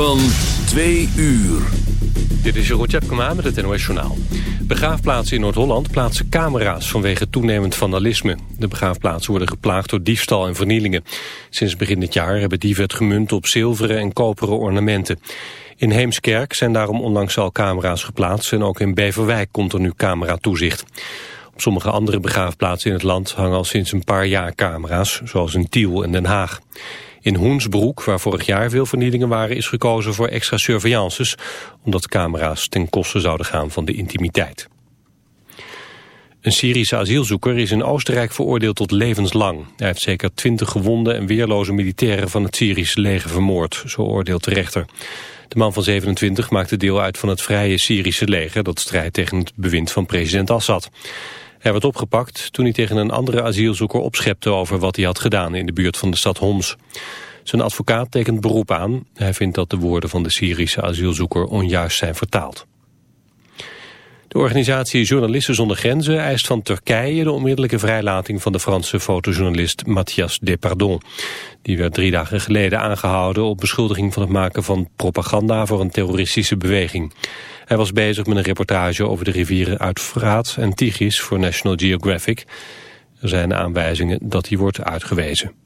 Van twee uur. Dit is Jeroen Tjepkema met het NOS Journaal. Begraafplaatsen in Noord-Holland plaatsen camera's vanwege toenemend vandalisme. De begraafplaatsen worden geplaagd door diefstal en vernielingen. Sinds begin dit jaar hebben dieven het gemunt op zilveren en koperen ornamenten. In Heemskerk zijn daarom onlangs al camera's geplaatst... en ook in Beverwijk komt er nu camera-toezicht. Op sommige andere begraafplaatsen in het land hangen al sinds een paar jaar camera's... zoals in Tiel en Den Haag. In Hoensbroek, waar vorig jaar veel vernielingen waren, is gekozen voor extra surveillances, omdat camera's ten koste zouden gaan van de intimiteit. Een Syrische asielzoeker is in Oostenrijk veroordeeld tot levenslang. Hij heeft zeker twintig gewonde en weerloze militairen van het Syrische leger vermoord, zo oordeelt de rechter. De man van 27 maakte deel uit van het vrije Syrische leger dat strijdt tegen het bewind van president Assad. Hij werd opgepakt toen hij tegen een andere asielzoeker opschepte over wat hij had gedaan in de buurt van de stad Homs. Zijn advocaat tekent beroep aan. Hij vindt dat de woorden van de Syrische asielzoeker onjuist zijn vertaald. De organisatie Journalisten zonder Grenzen eist van Turkije de onmiddellijke vrijlating van de Franse fotojournalist Mathias Depardon. Die werd drie dagen geleden aangehouden op beschuldiging van het maken van propaganda voor een terroristische beweging. Hij was bezig met een reportage over de rivieren Uitfraat en Tigris voor National Geographic. Er zijn aanwijzingen dat hij wordt uitgewezen.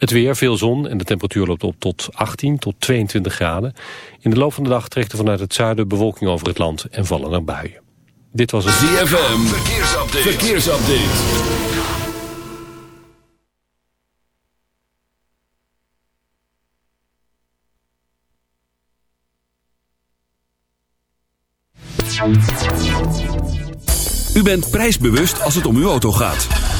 Het weer, veel zon en de temperatuur loopt op tot 18 tot 22 graden. In de loop van de dag trekt er vanuit het zuiden bewolking over het land en vallen er buien. Dit was het ZFM, verkeersupdate. verkeersupdate. U bent prijsbewust als het om uw auto gaat.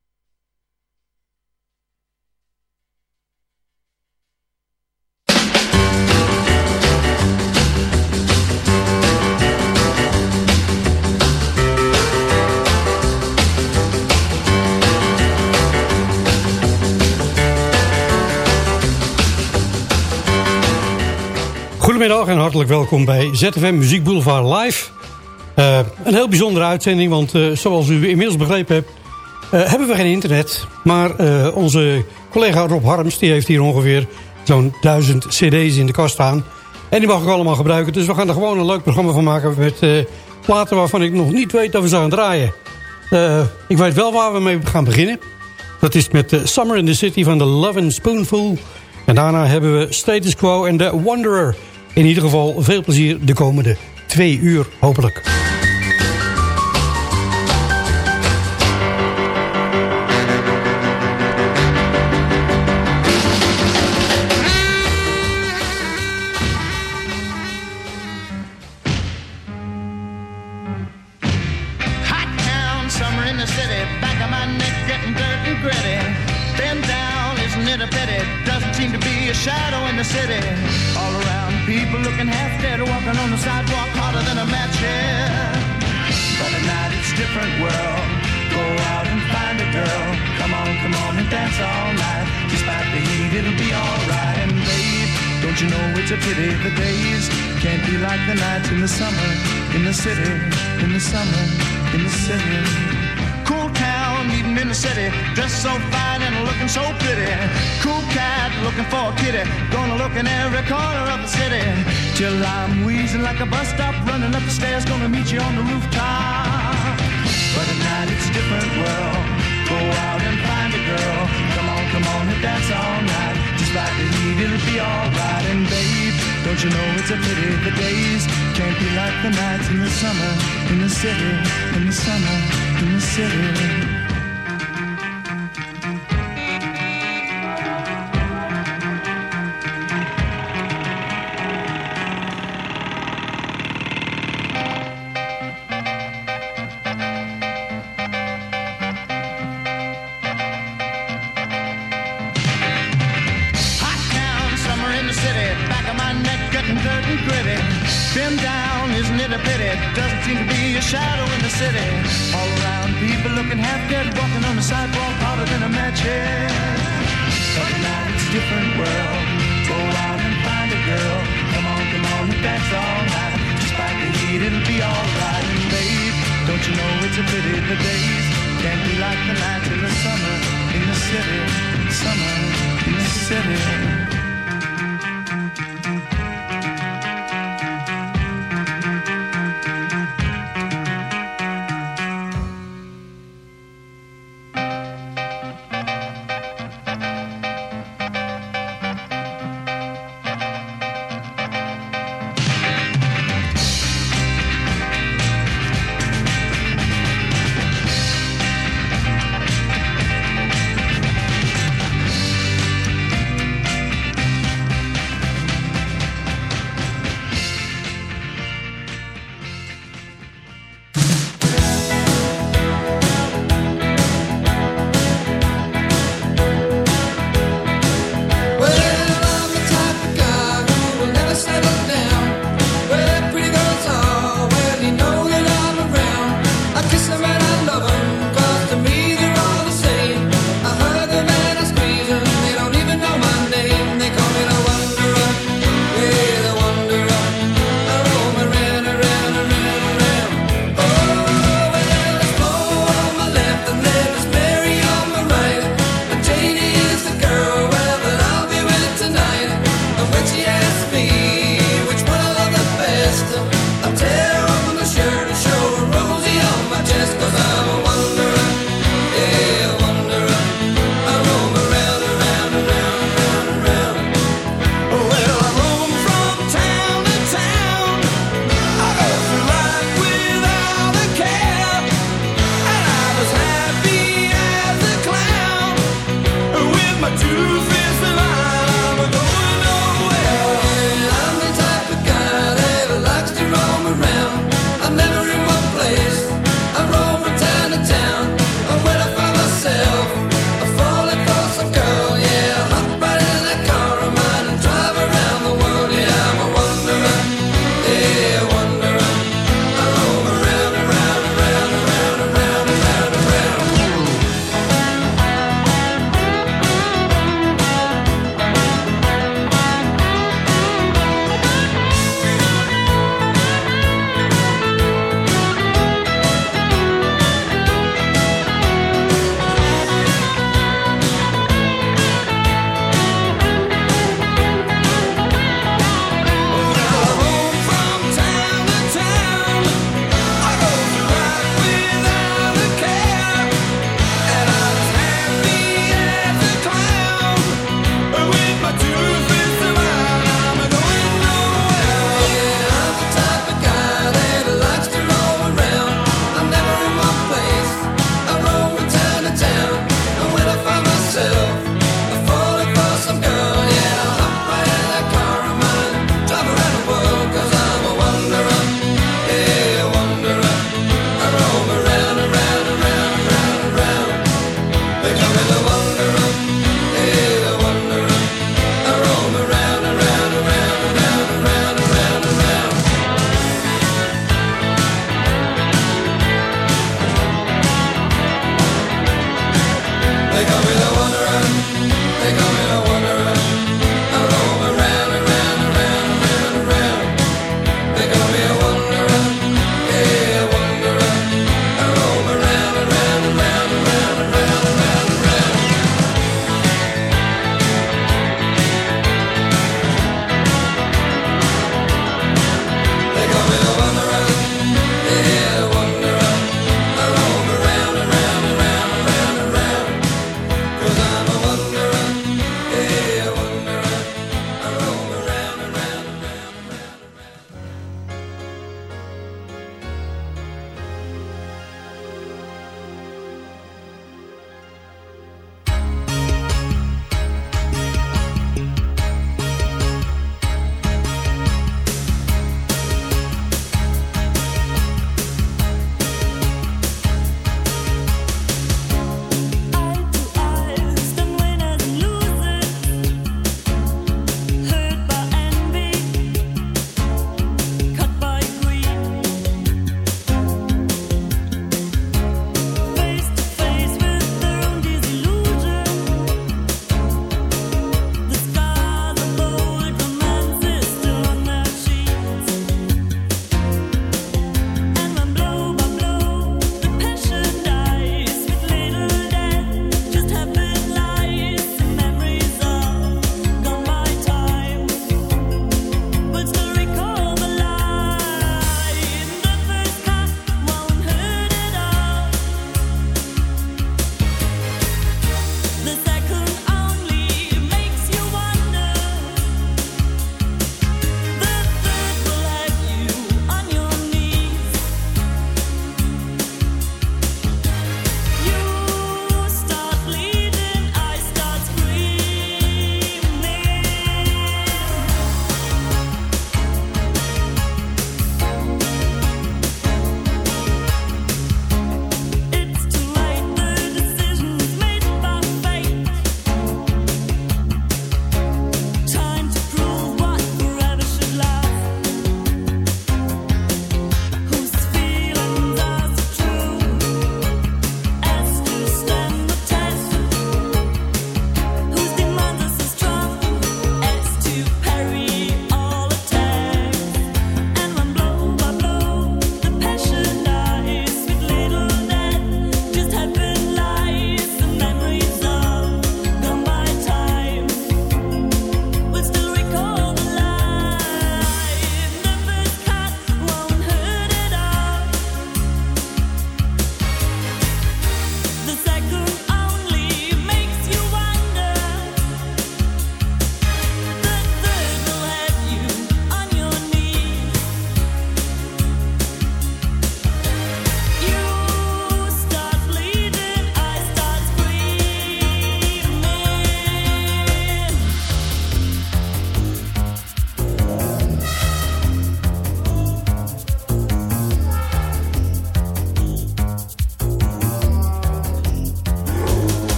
Goedemiddag en hartelijk welkom bij ZFM Muziek Boulevard Live. Eh, een heel bijzondere uitzending, want eh, zoals u inmiddels begrepen hebt... eh, hebben we geen internet. Maar onze collega Rob Harms die heeft hier ongeveer zo'n duizend cd's in de kast staan. En die mag ik allemaal gebruiken. Dus we gaan er gewoon een leuk programma van maken met platen waarvan ik nog niet weet dat we ze gaan draaien. Ik weet wel waar we mee gaan beginnen. Dat is met Summer in the City van The Love and Spoonful. En daarna hebben we Status Quo en The Wanderer. In ieder geval veel plezier de komende twee uur hopelijk. In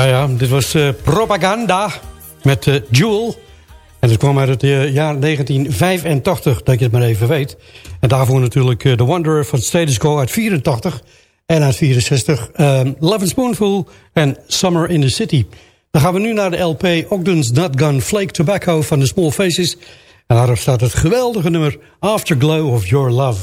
Ja, ja, dit was eh, Propaganda met uh, Jewel. En dat kwam uit het uh, jaar 1985, dat je het maar even weet. En daarvoor natuurlijk The Wanderer van Status Quo uit 84. En uit 64 Love Spoonful en Summer in the City. Dan gaan we nu naar de LP Ogden's Not Gun Flake Tobacco van The Small Faces. En daarop staat het geweldige nummer Afterglow of Your Love.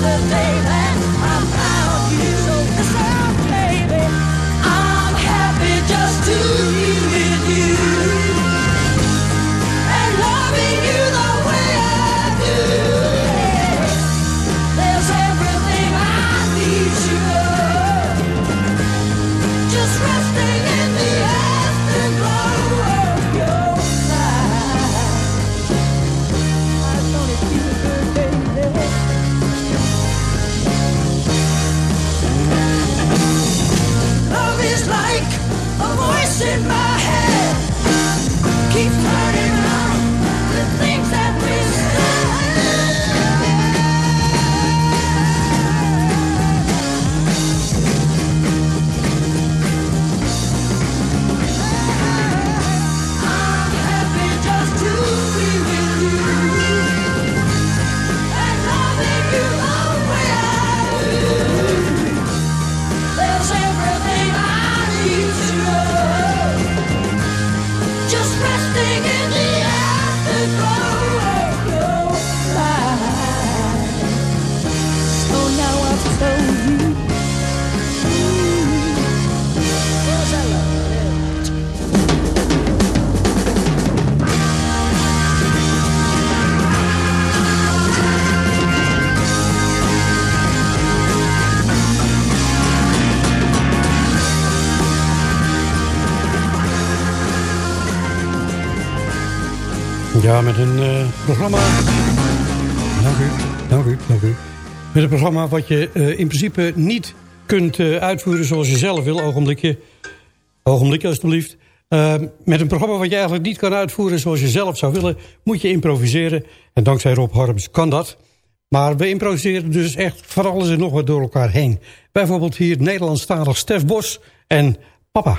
Ja, een programma wat je uh, in principe niet kunt uh, uitvoeren zoals je zelf wil. Ogenblikje, ogenblikje alstublieft. met een programma wat je eigenlijk niet kan uitvoeren zoals je zelf zou willen... moet je improviseren. En dankzij Rob Harms kan dat. Maar we improviseren dus echt van alles en nog wat door elkaar heen. Bijvoorbeeld hier Nederlandstalig Stef Bos en Papa.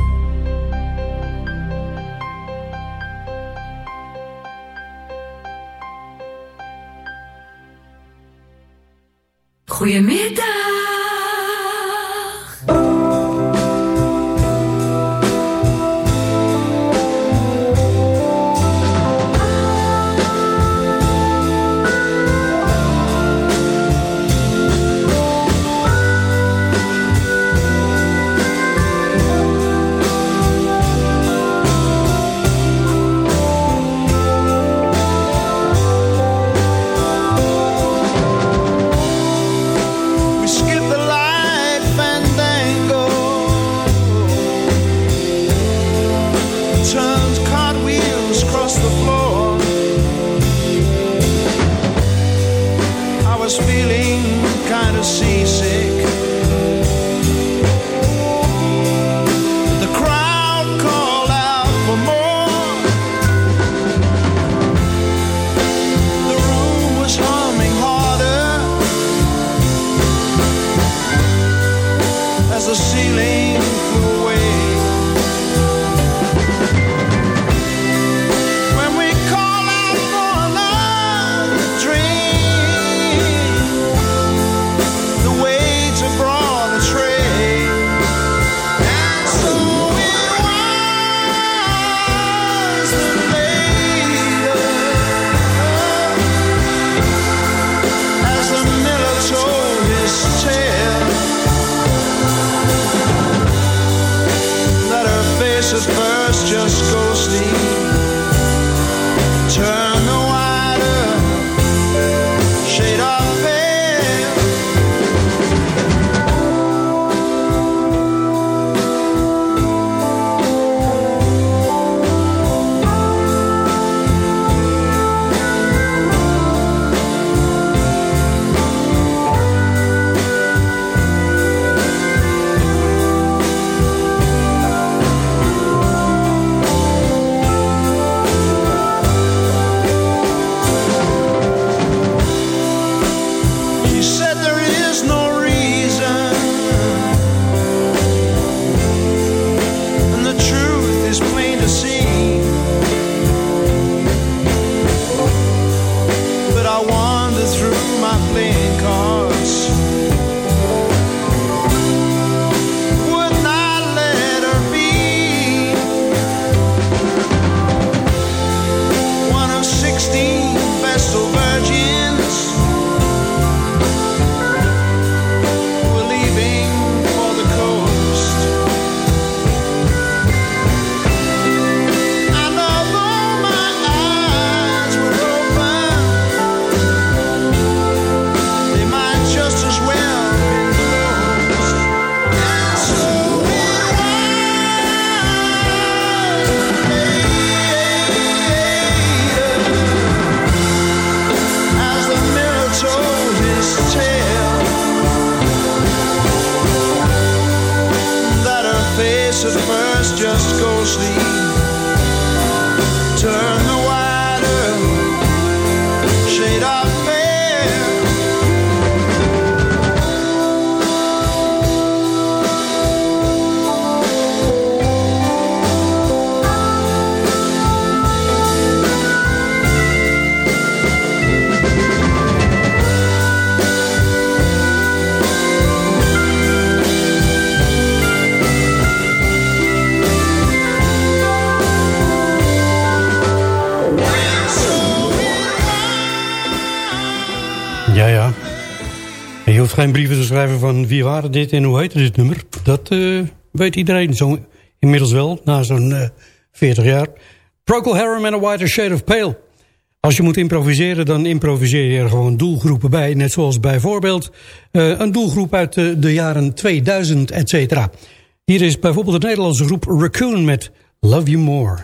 Goedemiddag. Wie waren dit en hoe heette dit nummer. Dat eh, weet iedereen zo inmiddels wel, na zo'n eh 40 jaar. Procol Harum and a Whiter Shade of Pale. Als je moet improviseren, dan improviseer je er gewoon doelgroepen bij. Net zoals bijvoorbeeld eh, een doelgroep uit de, de jaren 2000, et cetera. Hier is bijvoorbeeld de Nederlandse groep Raccoon met Love You More.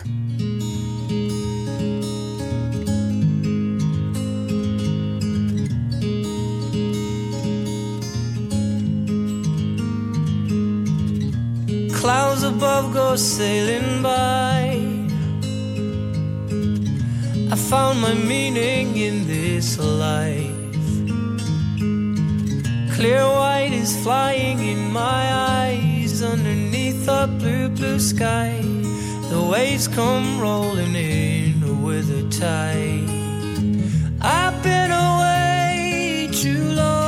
Clouds above go sailing by. I found my meaning in this life. Clear white is flying in my eyes underneath a blue, blue sky. The waves come rolling in with the tide. I've been away too long.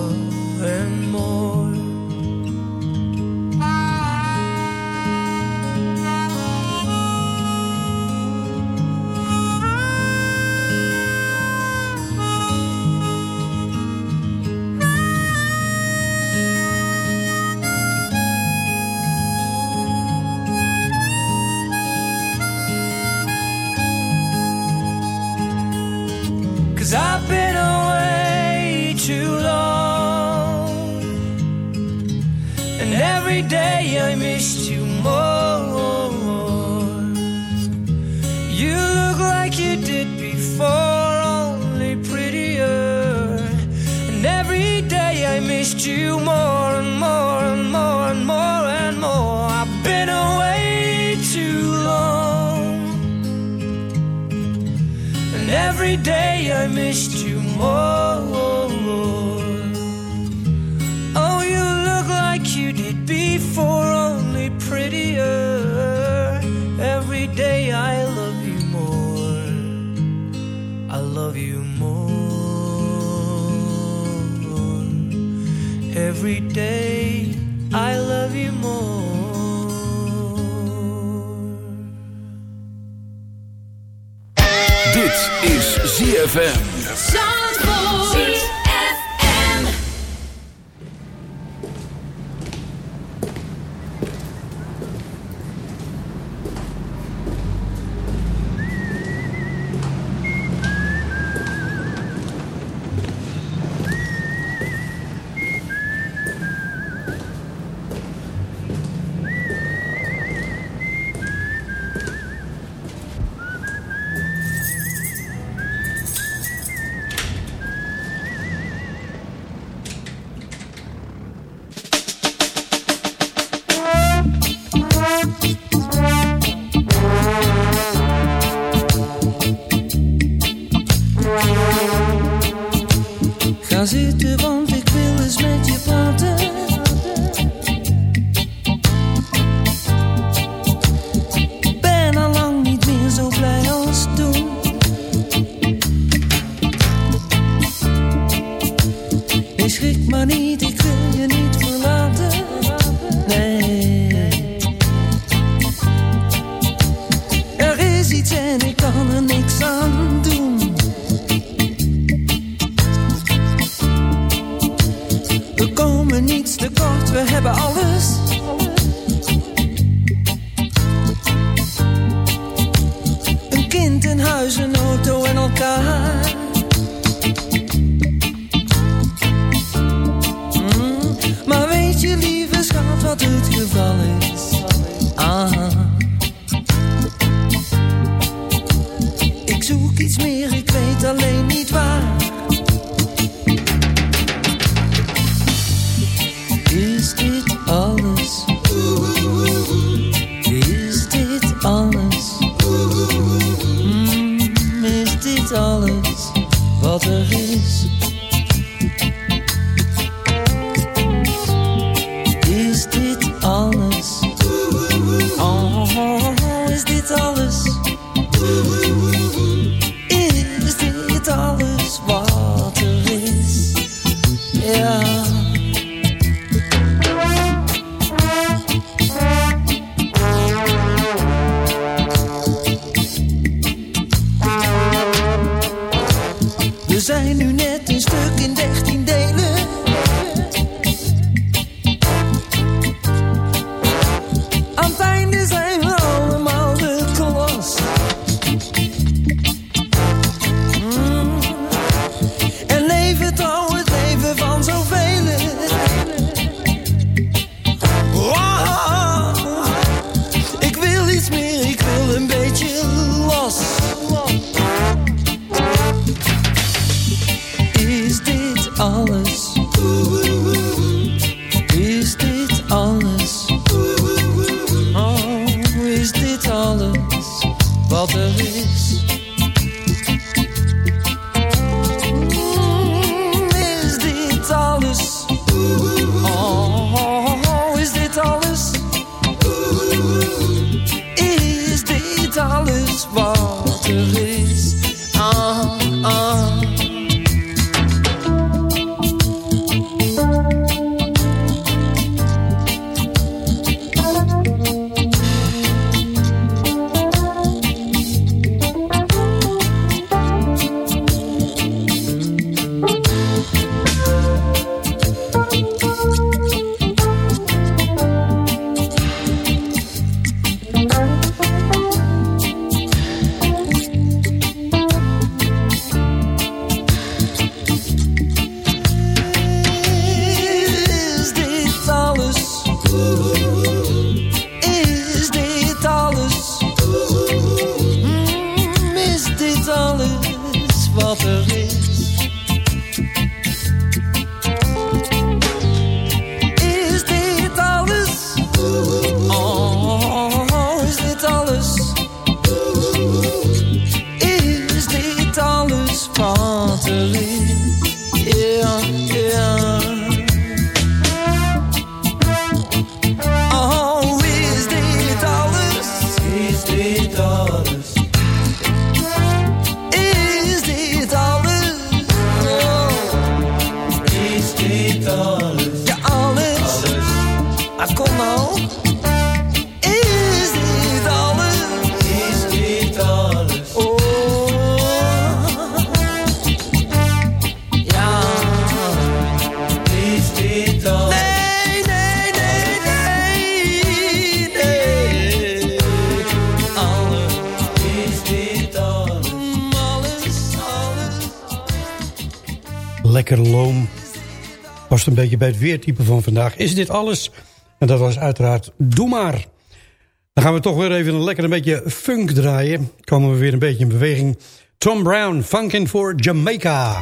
ZFM. bij het weertype van vandaag. Is dit alles? En dat was uiteraard Doe Maar. Dan gaan we toch weer even een lekker een beetje funk draaien. Komen we weer een beetje in beweging. Tom Brown, Funkin' for Jamaica.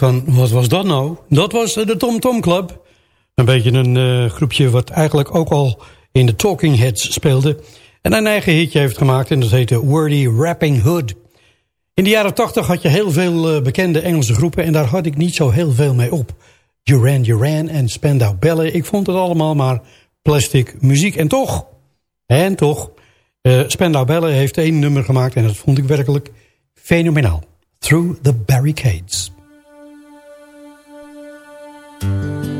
Van, wat was dat nou? Dat was eh, de Tom Tom Club. Een beetje een eh, groepje wat eigenlijk ook al in de Talking Heads speelde. En een eigen hitje heeft gemaakt en dat heette Wordy Rapping Hood. In de jaren tachtig had je heel veel eh, bekende Engelse groepen... en daar had ik niet zo heel veel mee op. Duran Duran en Spandau Ballet. Ik vond het allemaal maar plastic muziek. En toch, en toch... Uh, Spandau Ballet heeft één nummer gemaakt... en dat vond ik werkelijk fenomenaal. Through the Barricades. Música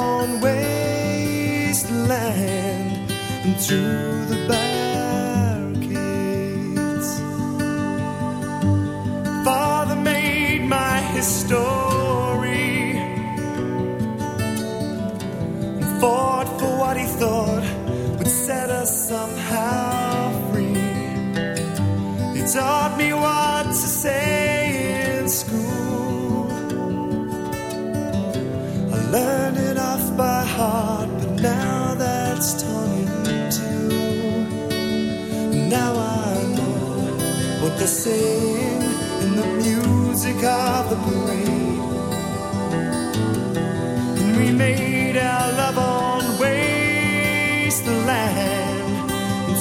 through the barricades. Father made my history and fought for what he thought would set us somehow free. He taught me what to say in school. I learned it off by heart, what they're in the music of the parade. And we made our love on wasteland and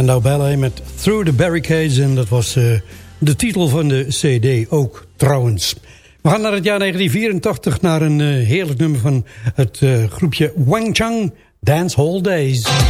Spandau Ballet met Through the Barricades. En dat was uh, de titel van de cd ook trouwens. We gaan naar het jaar 1984 naar een uh, heerlijk nummer van het uh, groepje Wang Chang Dance Hall Days.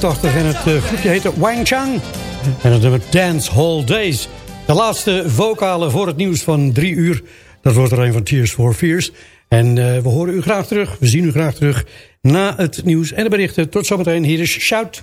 1984 en het uh, groepje heette Wang Chang. En het nummer Dance Hall Days. De laatste vocale voor het nieuws van drie uur. Dat wordt er een van Tears for Fears. En uh, we horen u graag terug. We zien u graag terug na het nieuws en de berichten. Tot zometeen. Hier is. Shout,